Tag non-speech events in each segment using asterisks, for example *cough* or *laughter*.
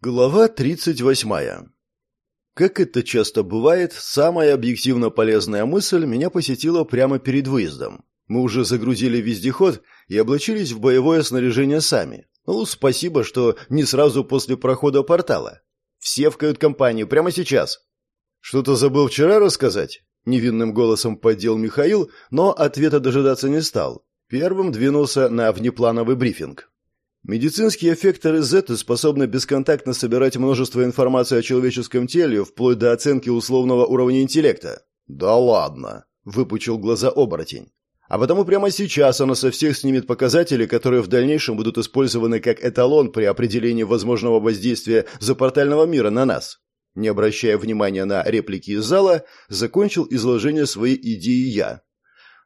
Глава 38. Как это часто бывает, самая объективно полезная мысль меня посетила прямо перед выездом. Мы уже загрузили вездеход и облачились в боевое снаряжение сами. Ну, спасибо, что не сразу после прохода портала. Все в кают-компанию, прямо сейчас. Что-то забыл вчера рассказать? Невинным голосом поддел Михаил, но ответа дожидаться не стал. Первым двинулся на внеплановый брифинг. Медицинские эффекторы Z способны бесконтактно собирать множество информации о человеческом теле, вплоть до оценки условного уровня интеллекта. «Да ладно!» – выпучил глаза оборотень. «А потому прямо сейчас она со всех снимет показатели, которые в дальнейшем будут использованы как эталон при определении возможного воздействия запортального мира на нас». Не обращая внимания на реплики из зала, закончил изложение своей идеи я.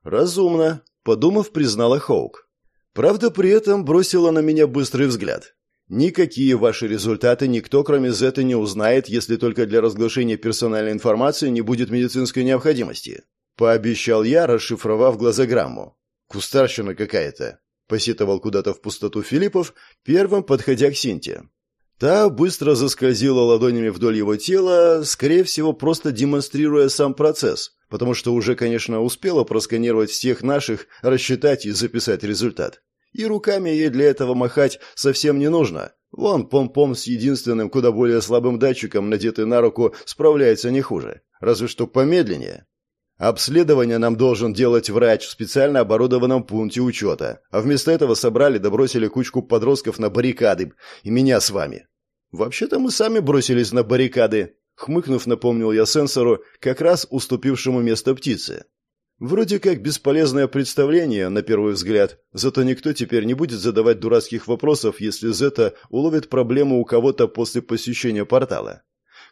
«Разумно», – подумав, признала Хоук. Правда, при этом бросила на меня быстрый взгляд. Никакие ваши результаты никто, кроме Зета, не узнает, если только для разглашения персональной информации не будет медицинской необходимости. Пообещал я, расшифровав глазограмму. Кустарщина какая-то. Посетовал куда-то в пустоту Филиппов, первым подходя к Синте. Та быстро заскользила ладонями вдоль его тела, скорее всего, просто демонстрируя сам процесс, потому что уже, конечно, успела просканировать всех наших, рассчитать и записать результат. И руками ей для этого махать совсем не нужно. Вон пом-пом с единственным, куда более слабым датчиком, надетый на руку, справляется не хуже. Разве что помедленнее. Обследование нам должен делать врач в специально оборудованном пункте учета. А вместо этого собрали да бросили кучку подростков на баррикады. И меня с вами. Вообще-то мы сами бросились на баррикады. Хмыкнув, напомнил я сенсору, как раз уступившему место птице. Вроде как бесполезное представление, на первый взгляд, зато никто теперь не будет задавать дурацких вопросов, если Зета уловит проблему у кого-то после посещения портала.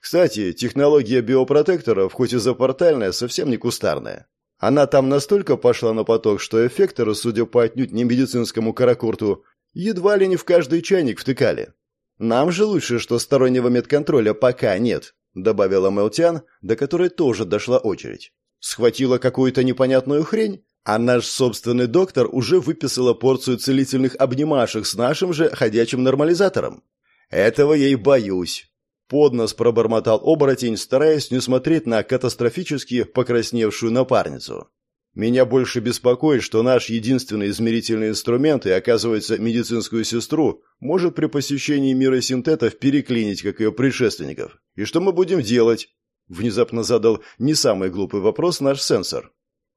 Кстати, технология биопротекторов, хоть и запортальная, совсем не кустарная. Она там настолько пошла на поток, что эффекторы, судя по отнюдь не медицинскому каракурту, едва ли не в каждый чайник втыкали. Нам же лучше, что стороннего медконтроля пока нет, добавила Мелтян, до которой тоже дошла очередь. Схватила какую-то непонятную хрень, а наш собственный доктор уже выписала порцию целительных обнимашек с нашим же ходячим нормализатором. Этого и боюсь. Поднос пробормотал оборотень, стараясь не смотреть на катастрофически покрасневшую напарницу. Меня больше беспокоит, что наш единственный измерительный инструмент, и, оказывается, медицинскую сестру, может при посещении мира синтетов переклинить, как ее предшественников. И что мы будем делать? Внезапно задал не самый глупый вопрос наш сенсор.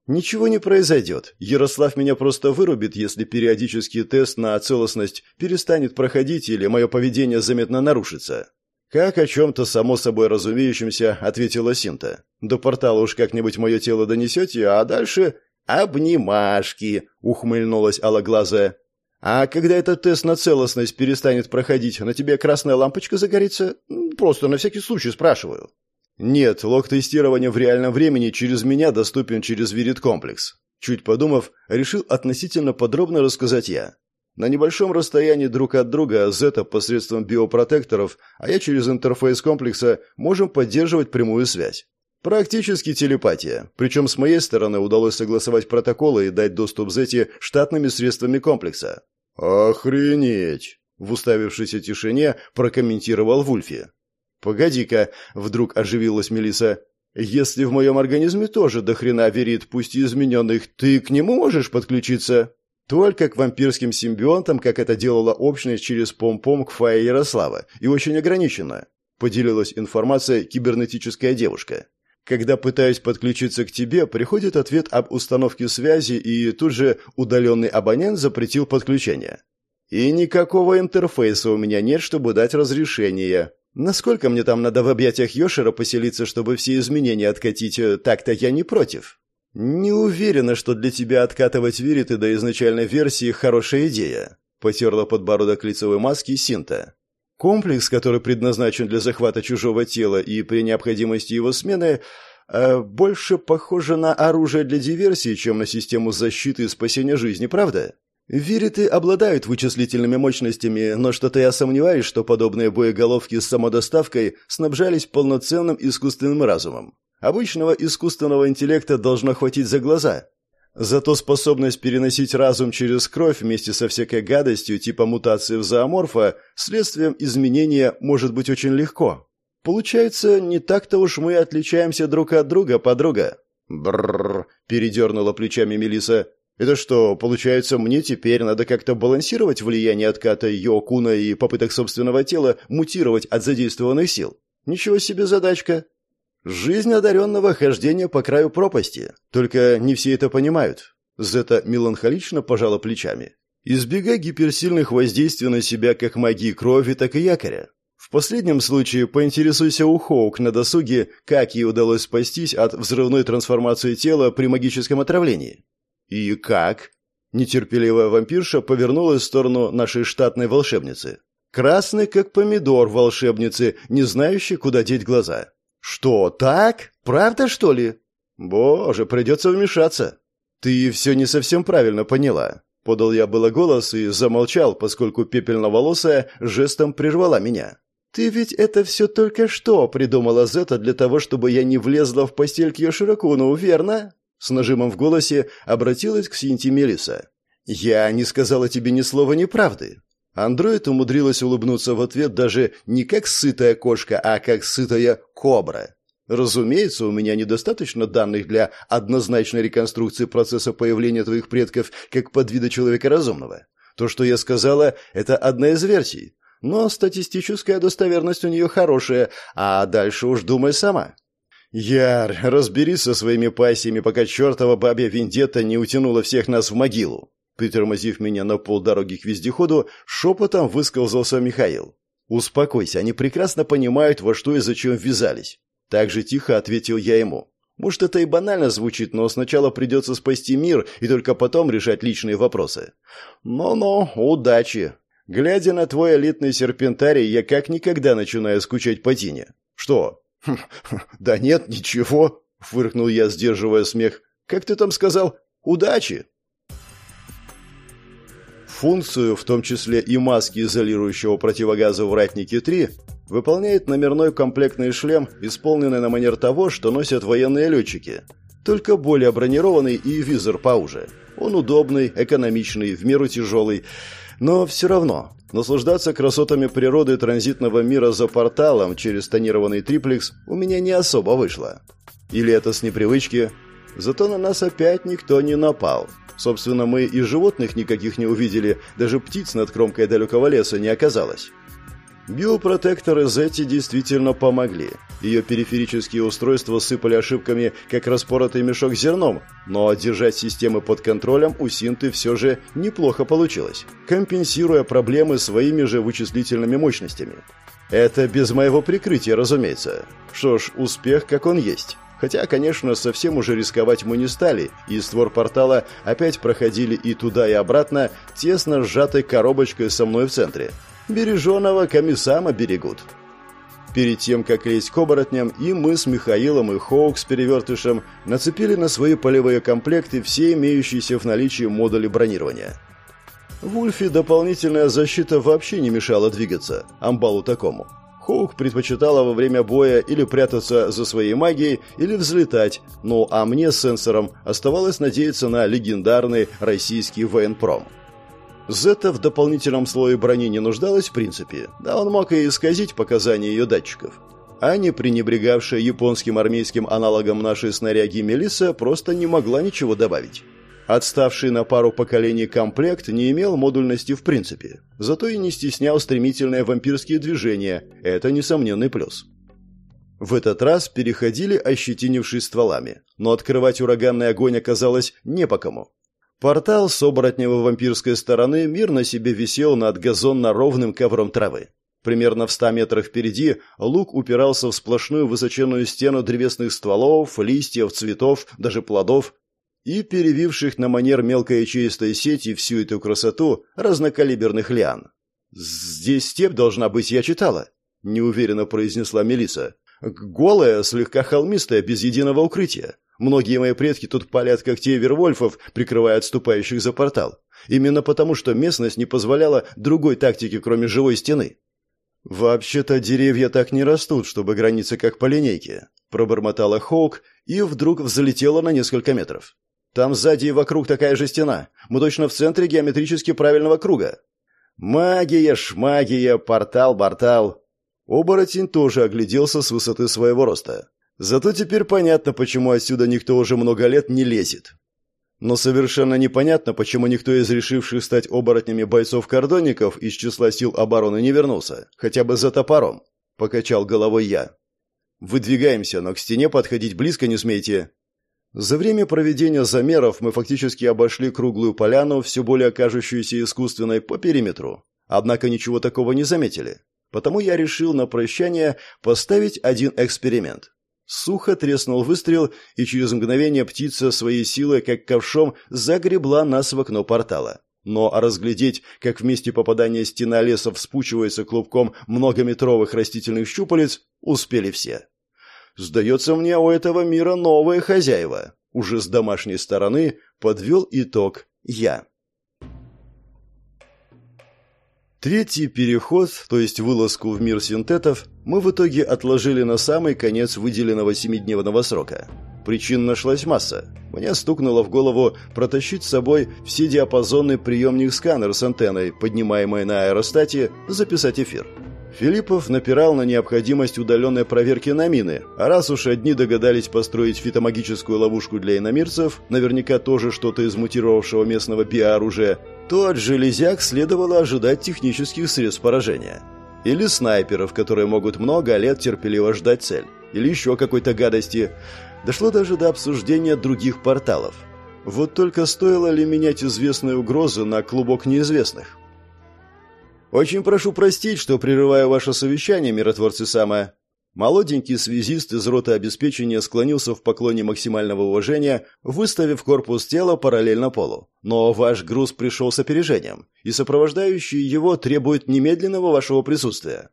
Ничего не произойдет. Ярослав меня просто вырубит, если периодический тест на целостность перестанет проходить или мое поведение заметно нарушится. «Как о чем-то само собой разумеющемся», — ответила Синта. «До портала уж как-нибудь мое тело донесете, а дальше...» «Обнимашки», — ухмыльнулась алоглазая. «А когда этот тест на целостность перестанет проходить, на тебе красная лампочка загорится? Просто на всякий случай спрашиваю». «Нет, лог тестирования в реальном времени через меня доступен через Вирит-комплекс». Чуть подумав, решил относительно подробно рассказать я. На небольшом расстоянии друг от друга Зета посредством биопротекторов, а я через интерфейс комплекса можем поддерживать прямую связь. Практически телепатия. Причем с моей стороны удалось согласовать протоколы и дать доступ Зете штатными средствами комплекса. «Охренеть!» – в уставившейся тишине прокомментировал Вульфи. «Погоди-ка», – вдруг оживилась Мелиса. «Если в моем организме тоже до хрена верит, пусть и измененных, ты к нему можешь подключиться?» Только к вампирским симбионтам, как это делала общность через пом-пом Фае Ярослава, и очень ограниченно, поделилась информация кибернетическая девушка. Когда пытаюсь подключиться к тебе, приходит ответ об установке связи, и тут же удаленный абонент запретил подключение. И никакого интерфейса у меня нет, чтобы дать разрешение. Насколько мне там надо в объятиях Йошера поселиться, чтобы все изменения откатить, так-то я не против. «Не уверена, что для тебя откатывать вириты до изначальной версии хорошая идея», — потерла подбородок лицевой маски Синта. «Комплекс, который предназначен для захвата чужого тела и при необходимости его смены, э, больше похоже на оружие для диверсии, чем на систему защиты и спасения жизни, правда?» Вириты обладают вычислительными мощностями, но что-то я сомневаюсь, что подобные боеголовки с самодоставкой снабжались полноценным искусственным разумом. Обычного искусственного интеллекта должно хватить за глаза. Зато способность переносить разум через кровь вместе со всякой гадостью типа мутации в зооморфа следствием изменения может быть очень легко. Получается, не так-то уж мы отличаемся друг от друга, подруга. Бррр, передернула плечами Мелиса. Это что, получается, мне теперь надо как-то балансировать влияние отката Йокуна и попыток собственного тела мутировать от задействованных сил? Ничего себе задачка. Жизнь одаренного хождения по краю пропасти. Только не все это понимают. Зета меланхолично пожала плечами. Избегай гиперсильных воздействий на себя как магии крови, так и якоря. В последнем случае поинтересуйся у Хоук на досуге, как ей удалось спастись от взрывной трансформации тела при магическом отравлении. «И как?» Нетерпеливая вампирша повернулась в сторону нашей штатной волшебницы. Красный, как помидор волшебницы, не знающий, куда деть глаза. «Что, так? Правда, что ли?» «Боже, придется вмешаться». «Ты все не совсем правильно поняла». Подал я было голос и замолчал, поскольку пепельноволосая жестом прервала меня. «Ты ведь это все только что придумала Зета для того, чтобы я не влезла в постель к Йоширакуну, верно?» С нажимом в голосе обратилась к Синти Мелиса. «Я не сказала тебе ни слова неправды». Андроид умудрилась улыбнуться в ответ даже не как сытая кошка, а как сытая кобра. Разумеется, у меня недостаточно данных для однозначной реконструкции процесса появления твоих предков как подвида человека разумного. То, что я сказала, это одна из версий. Но статистическая достоверность у нее хорошая, а дальше уж думай сама. Яр, разберись со своими пассиями, пока чертова бабья вендетта не утянула всех нас в могилу. Притормозив меня на полдороги к вездеходу, шепотом высказался Михаил. «Успокойся, они прекрасно понимают, во что и зачем ввязались». Так же тихо ответил я ему. Может, это и банально звучит, но сначала придется спасти мир и только потом решать личные вопросы. Ну-ну, удачи. Глядя на твой элитный серпентарий, я как никогда начинаю скучать по Тине. Что? *laughs* да нет, ничего, фыркнул я, сдерживая смех. Как ты там сказал? Удачи. Функцию, в том числе и маски изолирующего противогаза в «Ратнике-3», выполняет номерной комплектный шлем, исполненный на манер того, что носят военные летчики. Только более бронированный и визор поуже. Он удобный, экономичный, в меру тяжелый, но все равно, наслаждаться красотами природы транзитного мира за порталом через тонированный триплекс у меня не особо вышло. Или это с непривычки? Зато на нас опять никто не напал. Собственно, мы и животных никаких не увидели, даже птиц над кромкой далекого леса не оказалось. Биопротекторы Зетти действительно помогли. Ее периферические устройства сыпали ошибками, как распоротый мешок зерном, но держать системы под контролем у Синты все же неплохо получилось, компенсируя проблемы своими же вычислительными мощностями. Это без моего прикрытия, разумеется. Что ж, успех как он есть. Хотя, конечно, совсем уже рисковать мы не стали, и створ портала опять проходили и туда, и обратно, тесно сжатой коробочкой со мной в центре – Береженого комиссама берегут. Перед тем, как лезть к оборотням, и мы с Михаилом и Хоук с перевертышем нацепили на свои полевые комплекты все имеющиеся в наличии модули бронирования. Вульфе дополнительная защита вообще не мешала двигаться, амбалу такому. Хоук предпочитала во время боя или прятаться за своей магией, или взлетать, ну а мне с сенсором оставалось надеяться на легендарный российский военпром. Зета в дополнительном слое брони не нуждалась в принципе, да он мог и исказить показания ее датчиков. А не пренебрегавшая японским армейским аналогом нашей снаряги Мелисса просто не могла ничего добавить. Отставший на пару поколений комплект не имел модульности в принципе, зато и не стеснял стремительные вампирские движения, это несомненный плюс. В этот раз переходили, ощетинившись стволами, но открывать ураганный огонь оказалось не по кому. Портал с оборотнево-вампирской стороны мирно себе висел над газонно-ровным ковром травы. Примерно в ста метрах впереди лук упирался в сплошную высоченную стену древесных стволов, листьев, цветов, даже плодов, и перевивших на манер мелкой чистой сети всю эту красоту разнокалиберных лиан. «Здесь степь должна быть, я читала», — неуверенно произнесла Мелиса. «Голая, слегка холмистая, без единого укрытия. Многие мои предки тут палят когтей вервольфов, прикрывая отступающих за портал. Именно потому, что местность не позволяла другой тактики, кроме живой стены. «Вообще-то деревья так не растут, чтобы границы как по линейке», – пробормотала Хоук и вдруг взлетела на несколько метров. Там сзади и вокруг такая же стена. Мы точно в центре геометрически правильного круга. Магия, шмагия, портал, бортал. Оборотень тоже огляделся с высоты своего роста. Зато теперь понятно, почему отсюда никто уже много лет не лезет. Но совершенно непонятно, почему никто из решивших стать оборотнями бойцов-кордонников из числа сил обороны не вернулся, хотя бы за топором. Покачал головой я. Выдвигаемся, но к стене подходить близко не смейте. За время проведения замеров мы фактически обошли круглую поляну, все более кажущуюся искусственной по периметру. Однако ничего такого не заметили. Потому я решил на прощание поставить один эксперимент. Сухо треснул выстрел, и через мгновение птица своей силой, как ковшом, загребла нас в окно портала. Но разглядеть, как в попадания стена леса вспучивается клубком многометровых растительных щупалец, успели все. Сдается мне, у этого мира новые хозяева. Уже с домашней стороны подвел итог я. Третий переход, то есть вылазку в мир синтетов, мы в итоге отложили на самый конец выделенного семидневного срока. Причин нашлась масса. Мне стукнуло в голову протащить с собой все диапазонный приемник-сканер с антенной, поднимаемой на аэростате, записать эфир. Филиппов напирал на необходимость удаленной проверки на мины, а раз уж одни догадались построить фитомагическую ловушку для иномирцев, наверняка тоже что-то из мутировавшего местного биооружия, то от железяк следовало ожидать технических средств поражения. Или снайперов, которые могут много лет терпеливо ждать цель. Или еще какой-то гадости. Дошло даже до обсуждения других порталов. Вот только стоило ли менять известные угрозы на клубок неизвестных? «Очень прошу простить, что прерываю ваше совещание, миротворцы Сама». Молоденький связист из роты обеспечения склонился в поклоне максимального уважения, выставив корпус тела параллельно полу. Но ваш груз пришел с опережением, и сопровождающие его требуют немедленного вашего присутствия.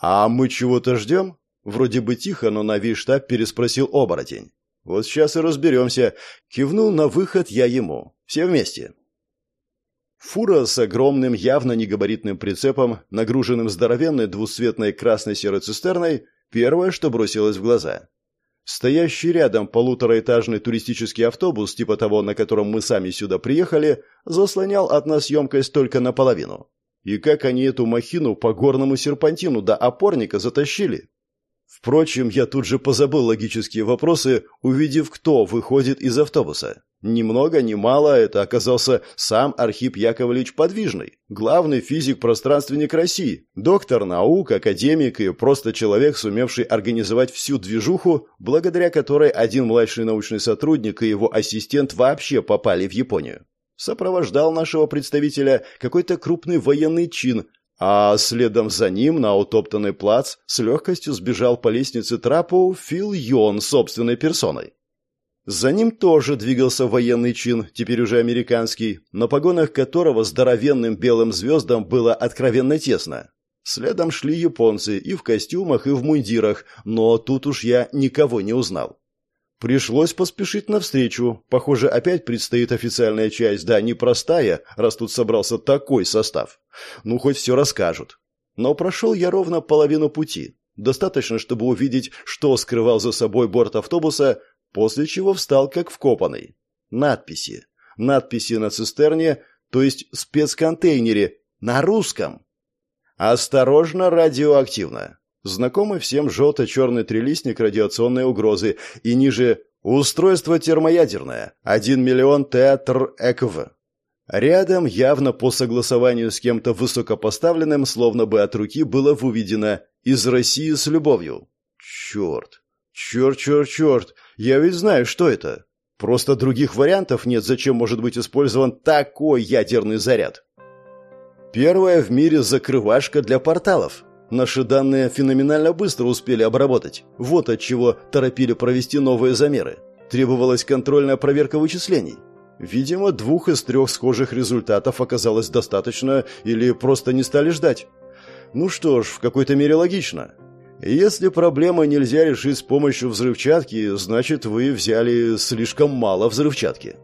«А мы чего-то ждем?» Вроде бы тихо, но на штаб переспросил оборотень. «Вот сейчас и разберемся». Кивнул на выход я ему. «Все вместе». Фура с огромным, явно негабаритным прицепом, нагруженным здоровенной двусцветной красно-серой цистерной, первое, что бросилось в глаза. Стоящий рядом полутораэтажный туристический автобус, типа того, на котором мы сами сюда приехали, заслонял от нас емкость только наполовину. И как они эту махину по горному серпантину до опорника затащили? Впрочем, я тут же позабыл логические вопросы, увидев, кто выходит из автобуса. Ни много ни мало это оказался сам Архип Яковлевич Подвижный, главный физик-пространственник России, доктор наук, академик и просто человек, сумевший организовать всю движуху, благодаря которой один младший научный сотрудник и его ассистент вообще попали в Японию. Сопровождал нашего представителя какой-то крупный военный чин, а следом за ним на утоптанный плац с легкостью сбежал по лестнице трапу Фил Йон собственной персоной. За ним тоже двигался военный чин, теперь уже американский, на погонах которого здоровенным белым звездам было откровенно тесно. Следом шли японцы и в костюмах, и в мундирах, но тут уж я никого не узнал. Пришлось поспешить навстречу. Похоже, опять предстоит официальная часть, да, непростая, раз тут собрался такой состав. Ну, хоть все расскажут. Но прошел я ровно половину пути. Достаточно, чтобы увидеть, что скрывал за собой борт автобуса, после чего встал как вкопанный. Надписи. Надписи на цистерне, то есть спецконтейнере, на русском. «Осторожно, радиоактивно». Знакомый всем желто-черный трилистник радиационной угрозы и ниже «Устройство термоядерное. 1 миллион театр ЭКВ». Рядом, явно по согласованию с кем-то высокопоставленным, словно бы от руки было выведено «Из России с любовью». Черт! Черт, черт, черт! Я ведь знаю, что это. Просто других вариантов нет, зачем может быть использован такой ядерный заряд. Первая в мире закрывашка для порталов. Наши данные феноменально быстро успели обработать. Вот от чего торопили провести новые замеры. Требовалась контрольная проверка вычислений. Видимо, двух из трех схожих результатов оказалось достаточно или просто не стали ждать. Ну что ж, в какой-то мере логично. Если проблему нельзя решить с помощью взрывчатки, значит вы взяли слишком мало взрывчатки.